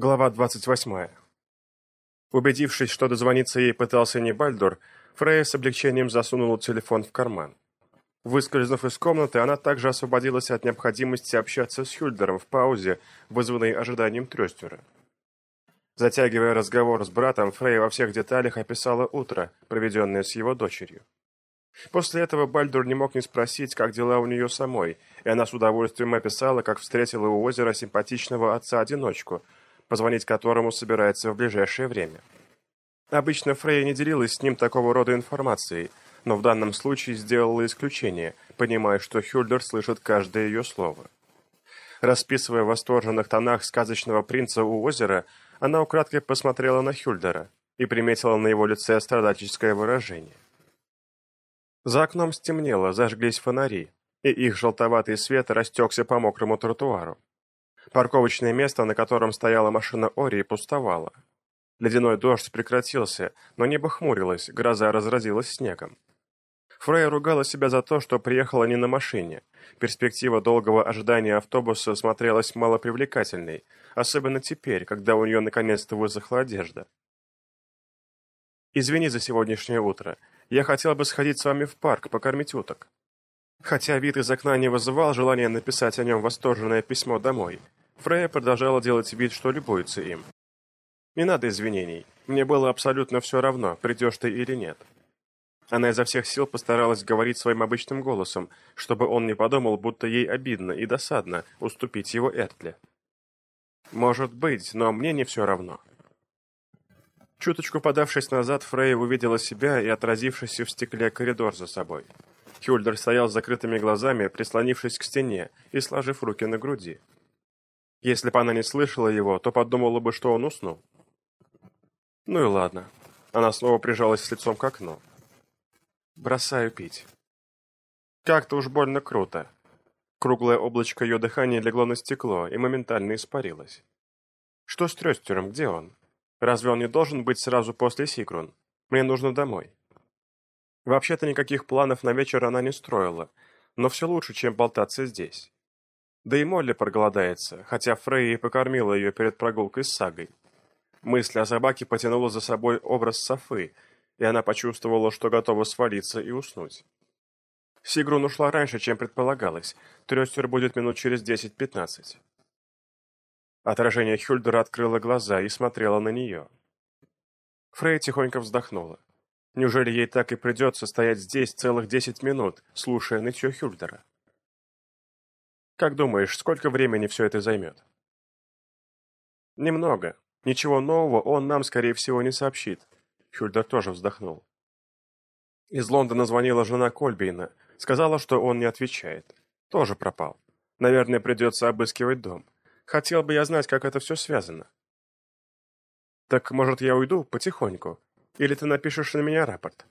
Глава 28. Убедившись, что дозвониться ей пытался не Бальдур, Фрея с облегчением засунула телефон в карман. Выскользнув из комнаты, она также освободилась от необходимости общаться с Хюльдером в паузе, вызванной ожиданием Трёстера. Затягивая разговор с братом, Фрея во всех деталях описала утро, проведенное с его дочерью. После этого Бальдур не мог не спросить, как дела у нее самой, и она с удовольствием описала, как встретила у озера симпатичного отца-одиночку – позвонить которому собирается в ближайшее время. Обычно Фрейя не делилась с ним такого рода информацией, но в данном случае сделала исключение, понимая, что Хюльдер слышит каждое ее слово. Расписывая в восторженных тонах сказочного принца у озера, она украдкой посмотрела на Хюльдера и приметила на его лице страдальческое выражение. За окном стемнело, зажглись фонари, и их желтоватый свет растекся по мокрому тротуару. Парковочное место, на котором стояла машина Ори, пустовало. Ледяной дождь прекратился, но небо хмурилось, гроза разразилась снегом. Фрей ругала себя за то, что приехала не на машине. Перспектива долгого ожидания автобуса смотрелась малопривлекательной, особенно теперь, когда у нее наконец-то высохла одежда. «Извини за сегодняшнее утро. Я хотел бы сходить с вами в парк, покормить уток». Хотя вид из окна не вызывал желания написать о нем восторженное письмо домой, Фрея продолжала делать вид, что любуется им. «Не надо извинений. Мне было абсолютно все равно, придешь ты или нет». Она изо всех сил постаралась говорить своим обычным голосом, чтобы он не подумал, будто ей обидно и досадно уступить его Эртле. «Может быть, но мне не все равно». Чуточку подавшись назад, Фрейя увидела себя и отразившийся в стекле коридор за собой. Хюльдер стоял с закрытыми глазами, прислонившись к стене и сложив руки на груди. Если бы она не слышала его, то подумала бы, что он уснул. Ну и ладно. Она снова прижалась лицом к окну. Бросаю пить. Как-то уж больно круто. Круглое облачко ее дыхания легло на стекло и моментально испарилось. Что с Трёстером, где он? Разве он не должен быть сразу после Сигрун? Мне нужно домой. Вообще-то никаких планов на вечер она не строила, но все лучше, чем болтаться здесь. Да и Молли проголодается, хотя Фрей покормила ее перед прогулкой с сагой. Мысль о собаке потянула за собой образ Софы, и она почувствовала, что готова свалиться и уснуть. Сигрун ушла раньше, чем предполагалось. Трестер будет минут через 10-15. Отражение Хюльдера открыло глаза и смотрело на нее. Фрей тихонько вздохнула. Неужели ей так и придется стоять здесь целых 10 минут, слушая нытье Хюльдера? Как думаешь, сколько времени все это займет? Немного. Ничего нового он нам, скорее всего, не сообщит. Хюльдер тоже вздохнул. Из Лондона звонила жена Кольбейна. Сказала, что он не отвечает. Тоже пропал. Наверное, придется обыскивать дом. Хотел бы я знать, как это все связано. Так, может, я уйду потихоньку? Или ты напишешь на меня рапорт?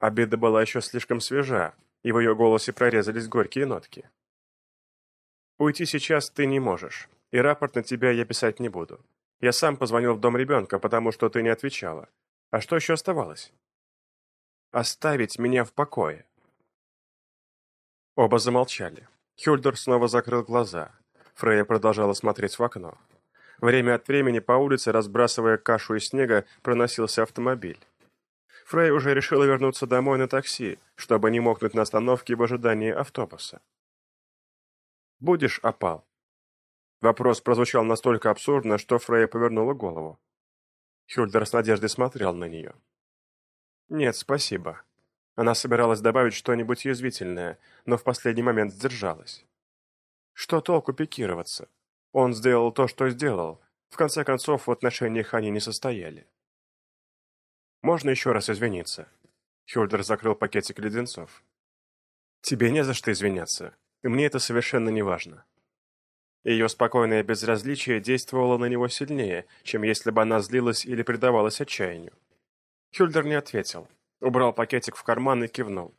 Обида была еще слишком свежа, и в ее голосе прорезались горькие нотки. Уйти сейчас ты не можешь, и рапорт на тебя я писать не буду. Я сам позвонил в дом ребенка, потому что ты не отвечала. А что еще оставалось? Оставить меня в покое. Оба замолчали. Хюльдер снова закрыл глаза. Фрея продолжала смотреть в окно. Время от времени по улице, разбрасывая кашу из снега, проносился автомобиль. Фрей уже решила вернуться домой на такси, чтобы не мокнуть на остановке в ожидании автобуса. Будешь опал?» Вопрос прозвучал настолько абсурдно, что Фрейя повернула голову. Хюльдер с надеждой смотрел на нее. «Нет, спасибо». Она собиралась добавить что-нибудь язвительное, но в последний момент сдержалась. Что толку пикироваться? Он сделал то, что сделал. В конце концов, в отношениях они не состояли. «Можно еще раз извиниться?» Хюльдер закрыл пакетик леденцов. «Тебе не за что извиняться и мне это совершенно не важно. Ее спокойное безразличие действовало на него сильнее, чем если бы она злилась или предавалась отчаянию. Хюльдер не ответил, убрал пакетик в карман и кивнул.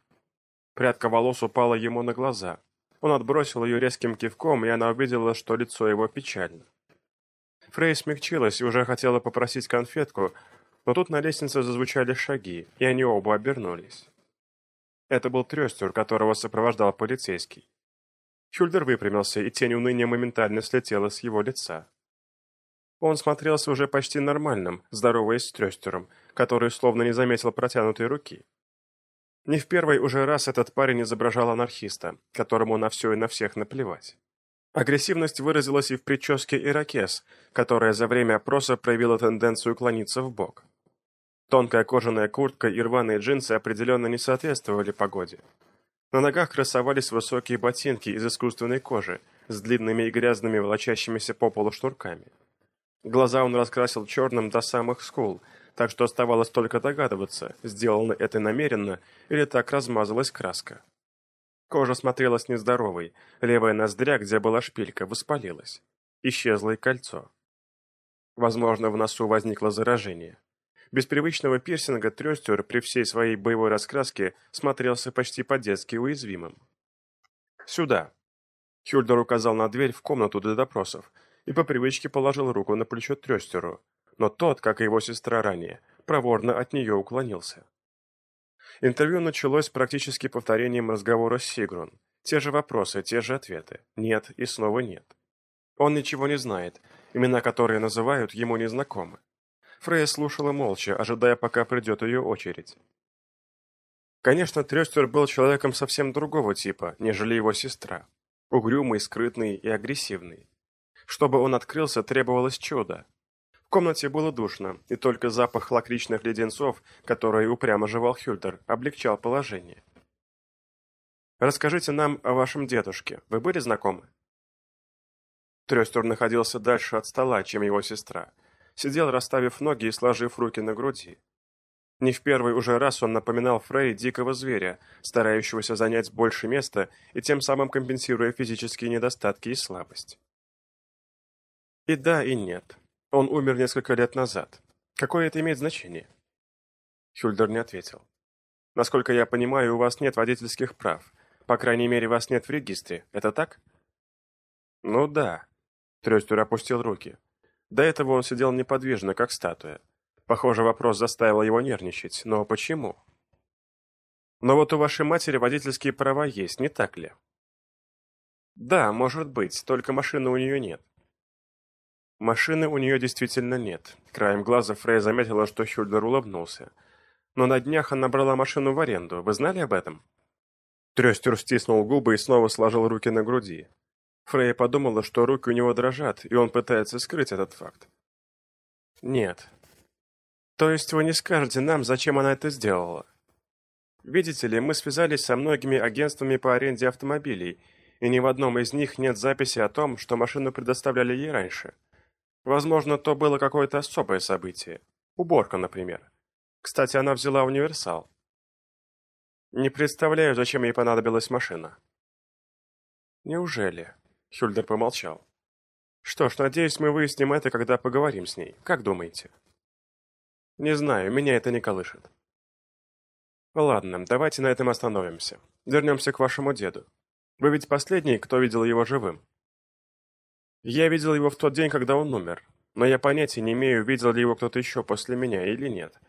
Прядка волос упала ему на глаза. Он отбросил ее резким кивком, и она увидела, что лицо его печально. Фрей смягчилась и уже хотела попросить конфетку, но тут на лестнице зазвучали шаги, и они оба обернулись. Это был Трестер, которого сопровождал полицейский. Хюльдер выпрямился, и тень уныния моментально слетела с его лица. Он смотрелся уже почти нормальным, здороваясь с Трёстером, который словно не заметил протянутой руки. Не в первый уже раз этот парень изображал анархиста, которому на все и на всех наплевать. Агрессивность выразилась и в прическе ирокез, которая за время опроса проявила тенденцию клониться в бок. Тонкая кожаная куртка и рваные джинсы определенно не соответствовали погоде. На ногах красовались высокие ботинки из искусственной кожи с длинными и грязными волочащимися по полу шнурками. Глаза он раскрасил черным до самых скул, так что оставалось только догадываться, сделано это намеренно или так размазалась краска. Кожа смотрелась нездоровой, левая ноздря, где была шпилька, воспалилась. Исчезло и кольцо. Возможно, в носу возникло заражение. Без привычного пирсинга трестер при всей своей боевой раскраске смотрелся почти по-детски уязвимым. «Сюда!» Хюльдер указал на дверь в комнату для допросов и по привычке положил руку на плечо трестеру, но тот, как и его сестра ранее, проворно от нее уклонился. Интервью началось практически повторением разговора с Сигрун. Те же вопросы, те же ответы. Нет и снова нет. Он ничего не знает, имена, которые называют, ему не знакомы. Фрея слушала молча, ожидая, пока придет ее очередь. Конечно, Трестер был человеком совсем другого типа, нежели его сестра. Угрюмый, скрытный и агрессивный. Чтобы он открылся, требовалось чудо. В комнате было душно, и только запах лакричных леденцов, который упрямо жевал Хюльдер, облегчал положение. «Расскажите нам о вашем дедушке. Вы были знакомы?» Трестер находился дальше от стола, чем его сестра. Сидел, расставив ноги и сложив руки на груди. Не в первый уже раз он напоминал Фрей дикого зверя, старающегося занять больше места и тем самым компенсируя физические недостатки и слабость. И да, и нет. Он умер несколько лет назад. Какое это имеет значение? Хюльдер не ответил. Насколько я понимаю, у вас нет водительских прав. По крайней мере, вас нет в регистре. Это так? Ну да. Трёстер опустил руки. До этого он сидел неподвижно, как статуя. Похоже, вопрос заставил его нервничать. Но почему? Но вот у вашей матери водительские права есть, не так ли? Да, может быть, только машины у нее нет. Машины у нее действительно нет. Краем глаза Фрей заметила, что Хюльдер улыбнулся. Но на днях она брала машину в аренду. Вы знали об этом? Трестер стиснул губы и снова сложил руки на груди. Фрей подумала, что руки у него дрожат, и он пытается скрыть этот факт. Нет. То есть вы не скажете нам, зачем она это сделала? Видите ли, мы связались со многими агентствами по аренде автомобилей, и ни в одном из них нет записи о том, что машину предоставляли ей раньше. Возможно, то было какое-то особое событие. Уборка, например. Кстати, она взяла универсал. Не представляю, зачем ей понадобилась машина. Неужели? Хюльдер помолчал. Что ж, надеюсь, мы выясним это, когда поговорим с ней. Как думаете? Не знаю, меня это не колышет. Ладно, давайте на этом остановимся. Вернемся к вашему деду. Вы ведь последний, кто видел его живым. Я видел его в тот день, когда он умер, но я понятия не имею, видел ли его кто-то еще после меня или нет.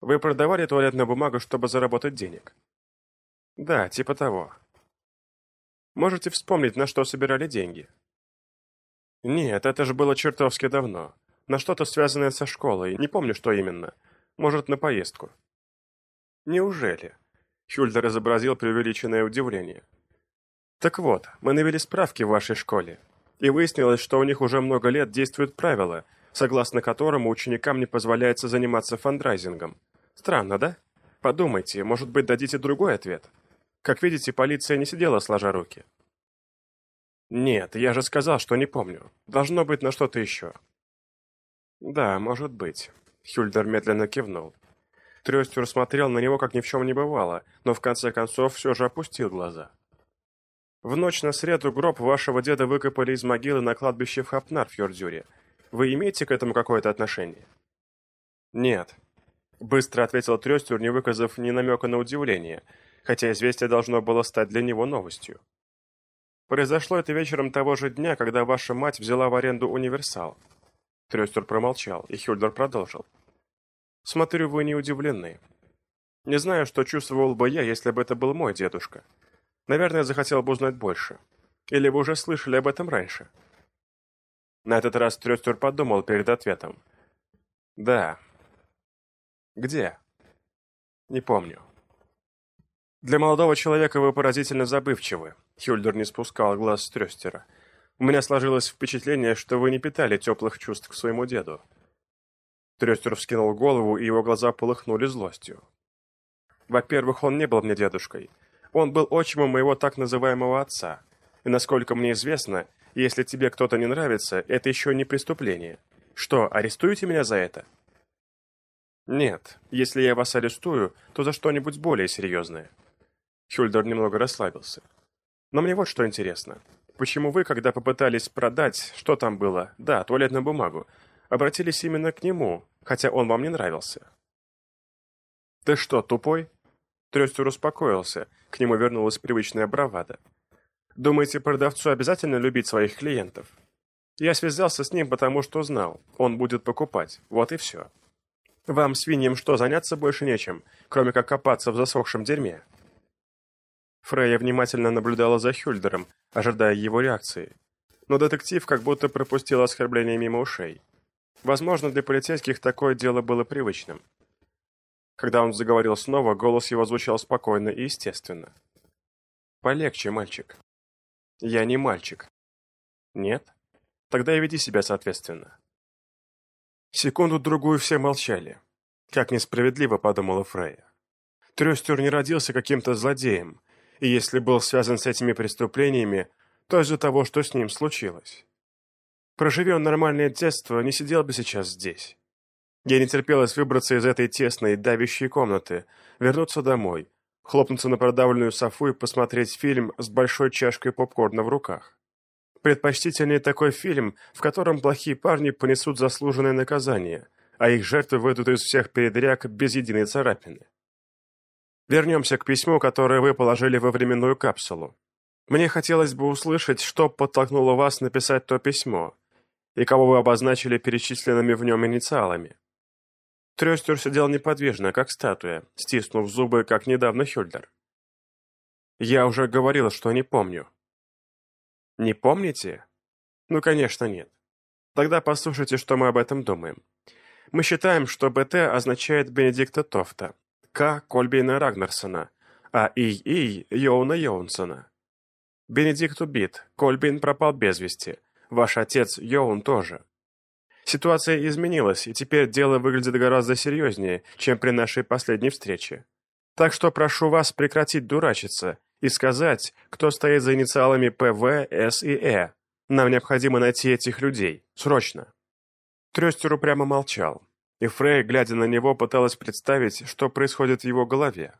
Вы продавали туалетную бумагу, чтобы заработать денег? Да, типа того. Можете вспомнить, на что собирали деньги? Нет, это же было чертовски давно. На что-то связанное со школой, не помню, что именно. Может, на поездку. Неужели? Хюльдер изобразил преувеличенное удивление. Так вот, мы навели справки в вашей школе, и выяснилось, что у них уже много лет действуют правила, согласно которому ученикам не позволяется заниматься фандрайзингом. Странно, да? Подумайте, может быть, дадите другой ответ? Как видите, полиция не сидела сложа руки. Нет, я же сказал, что не помню. Должно быть на что-то еще. Да, может быть. Хюльдер медленно кивнул. Трестер смотрел на него, как ни в чем не бывало, но в конце концов все же опустил глаза. В ночь на среду гроб вашего деда выкопали из могилы на кладбище в Хапнар-Фьордюре. Вы имеете к этому какое-то отношение? Нет. Быстро ответил Трёстюр, не выказав ни намека на удивление, хотя известие должно было стать для него новостью. Произошло это вечером того же дня, когда ваша мать взяла в аренду универсал. Трёстюр промолчал, и Хюльдер продолжил. Смотрю, вы не удивлены. Не знаю, что чувствовал бы я, если бы это был мой дедушка. Наверное, захотел бы узнать больше. Или вы уже слышали об этом раньше? На этот раз Трёстер подумал перед ответом. «Да». «Где?» «Не помню». «Для молодого человека вы поразительно забывчивы», — Хюльдер не спускал глаз с Трёстера. «У меня сложилось впечатление, что вы не питали теплых чувств к своему деду». Трёстер вскинул голову, и его глаза полыхнули злостью. «Во-первых, он не был мне дедушкой. Он был отчимом моего так называемого отца. И, насколько мне известно, если тебе кто-то не нравится, это еще не преступление. Что, арестуете меня за это?» «Нет, если я вас арестую, то за что-нибудь более серьезное». Хюльдер немного расслабился. «Но мне вот что интересно. Почему вы, когда попытались продать, что там было, да, туалетную бумагу, обратились именно к нему, хотя он вам не нравился?» «Ты что, тупой?» Трестер успокоился, к нему вернулась привычная бравада. «Думаете, продавцу обязательно любить своих клиентов?» «Я связался с ним, потому что знал, он будет покупать, вот и все». Вам, свиньям, что, заняться больше нечем, кроме как копаться в засохшем дерьме?» Фрейя внимательно наблюдала за Хюльдером, ожидая его реакции. Но детектив как будто пропустил оскорбление мимо ушей. Возможно, для полицейских такое дело было привычным. Когда он заговорил снова, голос его звучал спокойно и естественно. «Полегче, мальчик». «Я не мальчик». «Нет? Тогда и веди себя соответственно». Секунду-другую все молчали. Как несправедливо, подумала Фрейя. Трёстер не родился каким-то злодеем, и если был связан с этими преступлениями, то из-за того, что с ним случилось. Проживи он нормальное детство, не сидел бы сейчас здесь. Я не терпелось выбраться из этой тесной, давящей комнаты, вернуться домой, хлопнуться на продавленную софу и посмотреть фильм с большой чашкой попкорна в руках. Предпочтительнее такой фильм, в котором плохие парни понесут заслуженное наказание, а их жертвы выйдут из всех передряг без единой царапины. Вернемся к письму, которое вы положили во временную капсулу. Мне хотелось бы услышать, что подтолкнуло вас написать то письмо, и кого вы обозначили перечисленными в нем инициалами. Трестер сидел неподвижно, как статуя, стиснув зубы, как недавно Хюльдер. Я уже говорил, что не помню. Не помните? Ну, конечно, нет. Тогда послушайте, что мы об этом думаем. Мы считаем, что БТ означает Бенедикта Тофта, К. Кольбейна Рагнарсона, а И.И. Йоуна Йоунсона. Бенедикт убит, Кольбейн пропал без вести, ваш отец Йоун тоже. Ситуация изменилась, и теперь дело выглядит гораздо серьезнее, чем при нашей последней встрече. Так что прошу вас прекратить дурачиться и сказать, кто стоит за инициалами ПВ, С и Э. Нам необходимо найти этих людей. Срочно. Трёстер упрямо молчал, и Фрей, глядя на него, пыталась представить, что происходит в его голове.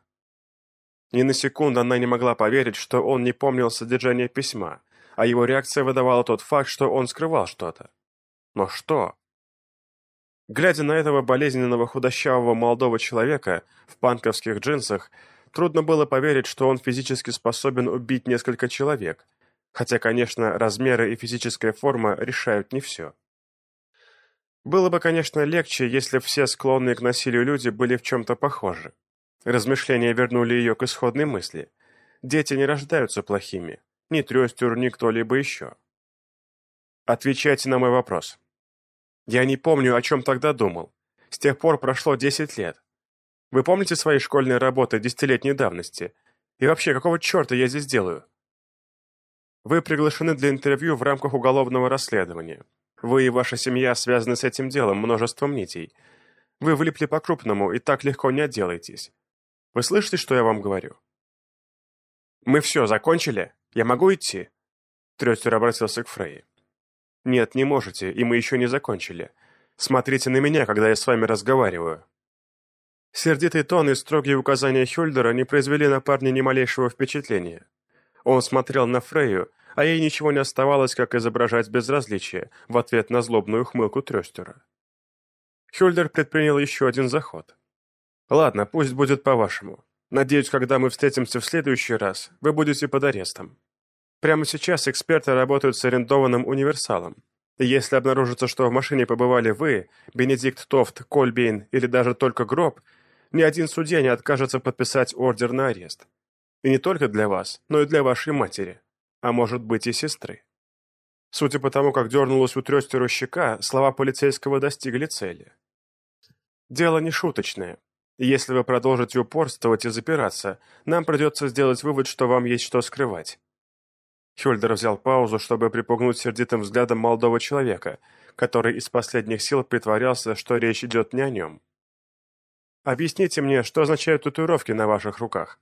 Ни на секунду она не могла поверить, что он не помнил содержание письма, а его реакция выдавала тот факт, что он скрывал что-то. Но что? Глядя на этого болезненного худощавого молодого человека в панковских джинсах, Трудно было поверить, что он физически способен убить несколько человек, хотя, конечно, размеры и физическая форма решают не все. Было бы, конечно, легче, если все склонные к насилию люди были в чем-то похожи. Размышления вернули ее к исходной мысли. Дети не рождаются плохими. Ни Трестер, ни кто-либо еще. Отвечайте на мой вопрос. Я не помню, о чем тогда думал. С тех пор прошло десять лет. Вы помните свои школьные работы десятилетней давности? И вообще, какого черта я здесь делаю? Вы приглашены для интервью в рамках уголовного расследования. Вы и ваша семья связаны с этим делом множеством нитей. Вы влипли по-крупному и так легко не отделаетесь. Вы слышите, что я вам говорю? Мы все закончили? Я могу идти? Трестер обратился к Фрейе. Нет, не можете, и мы еще не закончили. Смотрите на меня, когда я с вами разговариваю. Сердитый тон и строгие указания Хюльдера не произвели на парня ни малейшего впечатления. Он смотрел на Фрейю, а ей ничего не оставалось, как изображать безразличие в ответ на злобную ухмылку Трёстера. Хюльдер предпринял еще один заход. «Ладно, пусть будет по-вашему. Надеюсь, когда мы встретимся в следующий раз, вы будете под арестом. Прямо сейчас эксперты работают с арендованным универсалом. Если обнаружится, что в машине побывали вы, Бенедикт Тофт, Кольбейн или даже только Гроб, ни один судья не откажется подписать ордер на арест. И не только для вас, но и для вашей матери, а может быть и сестры. Судя по тому, как дернулась у трестеру щека, слова полицейского достигли цели. Дело не шуточное. Если вы продолжите упорствовать и запираться, нам придется сделать вывод, что вам есть что скрывать. Хюльдер взял паузу, чтобы припугнуть сердитым взглядом молодого человека, который из последних сил притворялся, что речь идет не о нем. «Объясните мне, что означают татуировки на ваших руках?»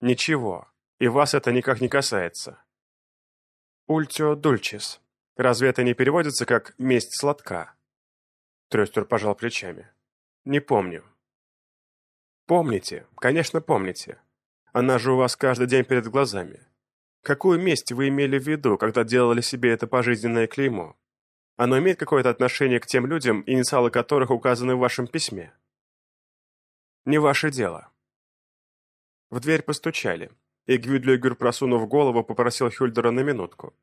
«Ничего, и вас это никак не касается». «Ультио дульчис. Разве это не переводится как «месть сладка»?» Трестер пожал плечами. «Не помню». «Помните, конечно, помните. Она же у вас каждый день перед глазами. Какую месть вы имели в виду, когда делали себе это пожизненное клеймо? Оно имеет какое-то отношение к тем людям, инициалы которых указаны в вашем письме? Не ваше дело. В дверь постучали, и Гвюдлюгер, просунув голову, попросил Хюльдера на минутку.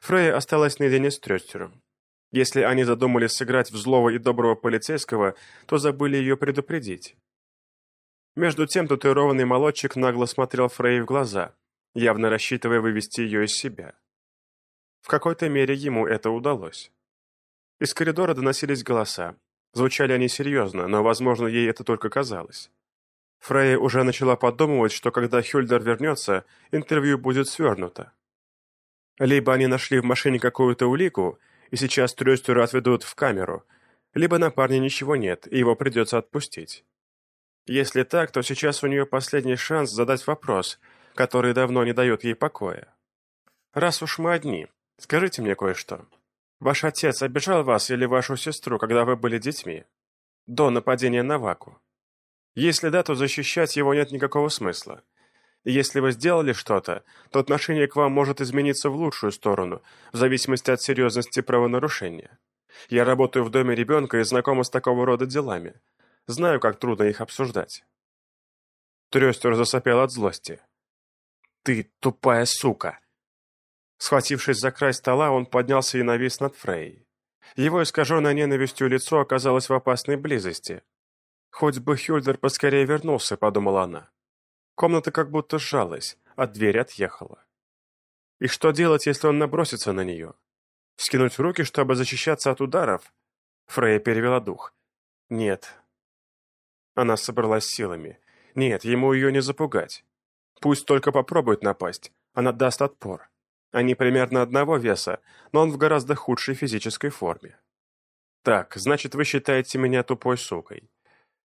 Фрейя осталась наедине с Трёстером. Если они задумались сыграть в злого и доброго полицейского, то забыли ее предупредить. Между тем татуированный молодчик нагло смотрел Фрей в глаза, явно рассчитывая вывести ее из себя. В какой-то мере ему это удалось. Из коридора доносились голоса. Звучали они серьезно, но, возможно, ей это только казалось. Фрейя уже начала подумывать, что когда Хюльдер вернется, интервью будет свернуто. Либо они нашли в машине какую-то улику, и сейчас Трёстера отведут в камеру, либо на парня ничего нет, и его придется отпустить. Если так, то сейчас у нее последний шанс задать вопрос, который давно не дает ей покоя. «Раз уж мы одни, скажите мне кое-что. Ваш отец обижал вас или вашу сестру, когда вы были детьми? До нападения на Ваку? Если да, то защищать его нет никакого смысла. Если вы сделали что-то, то отношение к вам может измениться в лучшую сторону, в зависимости от серьезности правонарушения. Я работаю в доме ребенка и знакома с такого рода делами. Знаю, как трудно их обсуждать». Трестер засопел от злости. «Ты тупая сука!» Схватившись за край стола, он поднялся и навис над Фрей. Его искаженное ненавистью лицо оказалось в опасной близости. «Хоть бы Хюльдер поскорее вернулся», — подумала она. Комната как будто сжалась, а дверь отъехала. И что делать, если он набросится на нее? Скинуть руки, чтобы защищаться от ударов? Фрея перевела дух. Нет. Она собралась силами. Нет, ему ее не запугать. Пусть только попробует напасть, она даст отпор. Они примерно одного веса, но он в гораздо худшей физической форме. Так, значит, вы считаете меня тупой сукой.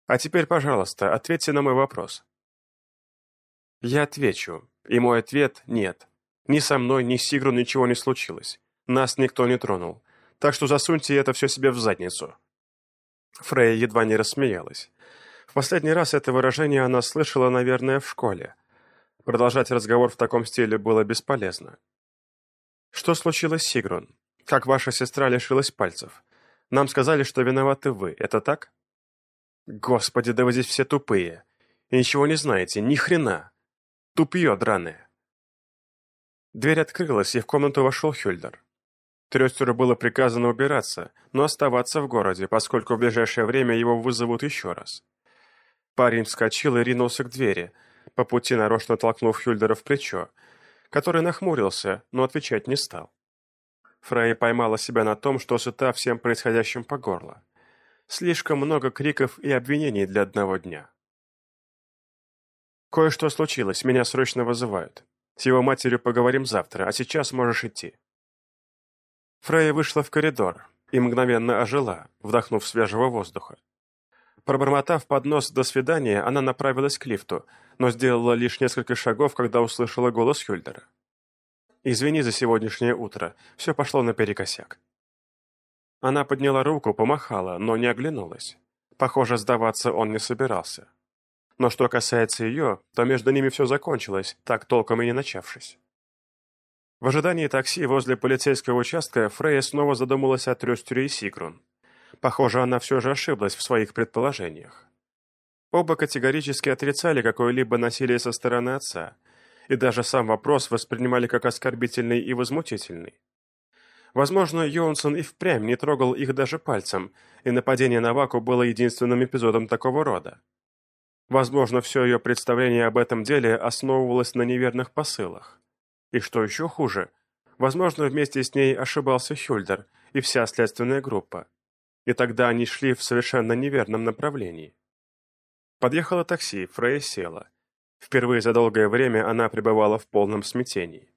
А теперь, пожалуйста, ответьте на мой вопрос. Я отвечу, и мой ответ – нет. Ни со мной, ни с Сигру ничего не случилось. Нас никто не тронул. Так что засуньте это все себе в задницу. Фрея едва не рассмеялась. В последний раз это выражение она слышала, наверное, в школе. Продолжать разговор в таком стиле было бесполезно. «Что случилось Сигрун? Как ваша сестра лишилась пальцев? Нам сказали, что виноваты вы. Это так?» «Господи, да вы здесь все тупые. И ничего не знаете, ни хрена. Тупье драное». Дверь открылась, и в комнату вошел Хюльдер. Трестеру было приказано убираться, но оставаться в городе, поскольку в ближайшее время его вызовут еще раз. Парень вскочил и ринулся к двери, по пути нарочно толкнув Хюльдера в плечо, который нахмурился, но отвечать не стал. Фрей поймала себя на том, что сыта всем происходящим по горло. Слишком много криков и обвинений для одного дня. «Кое-что случилось, меня срочно вызывают. С его матерью поговорим завтра, а сейчас можешь идти». Фрейя вышла в коридор и мгновенно ожила, вдохнув свежего воздуха. Пробормотав под нос «до свидания», она направилась к лифту, но сделала лишь несколько шагов, когда услышала голос Хюльдера. «Извини за сегодняшнее утро, все пошло наперекосяк». Она подняла руку, помахала, но не оглянулась. Похоже, сдаваться он не собирался. Но что касается ее, то между ними все закончилось, так толком и не начавшись. В ожидании такси возле полицейского участка Фрейя снова задумалась о Трёстере и Сигрун. Похоже, она все же ошиблась в своих предположениях. Оба категорически отрицали какое-либо насилие со стороны отца, и даже сам вопрос воспринимали как оскорбительный и возмутительный. Возможно, Йонсон и впрямь не трогал их даже пальцем, и нападение на Ваку было единственным эпизодом такого рода. Возможно, все ее представление об этом деле основывалось на неверных посылах. И что еще хуже, Возможно, вместе с ней ошибался Хюльдер и вся следственная группа. И тогда они шли в совершенно неверном направлении. Подъехало такси, Фрейя села. Впервые за долгое время она пребывала в полном смятении.